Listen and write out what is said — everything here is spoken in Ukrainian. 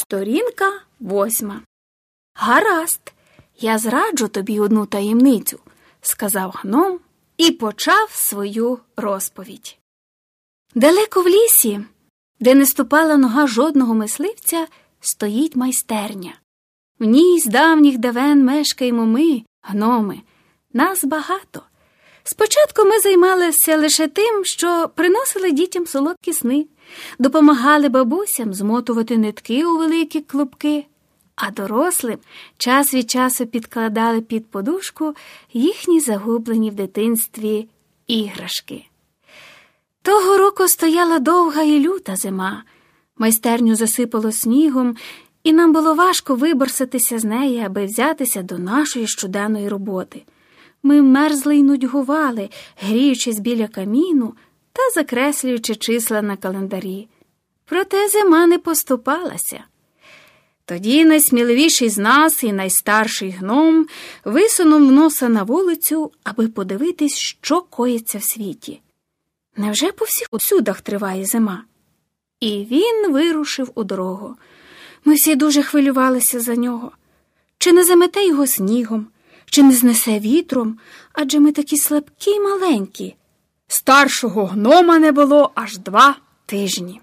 Сторінка восьма. Гаразд, я зраджу тобі одну таємницю, сказав гном і почав свою розповідь. Далеко в лісі, де не ступала нога жодного мисливця, стоїть майстерня. В ній з давніх давен мешкаємо ми, гноми, нас багато. Спочатку ми займалися лише тим, що приносили дітям солодкі сни, допомагали бабусям змотувати нитки у великі клубки, а дорослим час від часу підкладали під подушку їхні загублені в дитинстві іграшки. Того року стояла довга і люта зима, майстерню засипало снігом, і нам було важко виборсатися з неї, аби взятися до нашої щоденної роботи. Ми мерзли й нудьгували, гріючись біля каміну та закреслюючи числа на календарі. Проте зима не поступалася. Тоді найсміливіший з нас і найстарший гном висунув носа на вулицю, аби подивитись, що коїться в світі. Невже по всіх усюдах триває зима? І він вирушив у дорогу. Ми всі дуже хвилювалися за нього. Чи не замете його снігом? Чи не знесе вітром, адже ми такі слабкі й маленькі. Старшого гнома не було аж два тижні.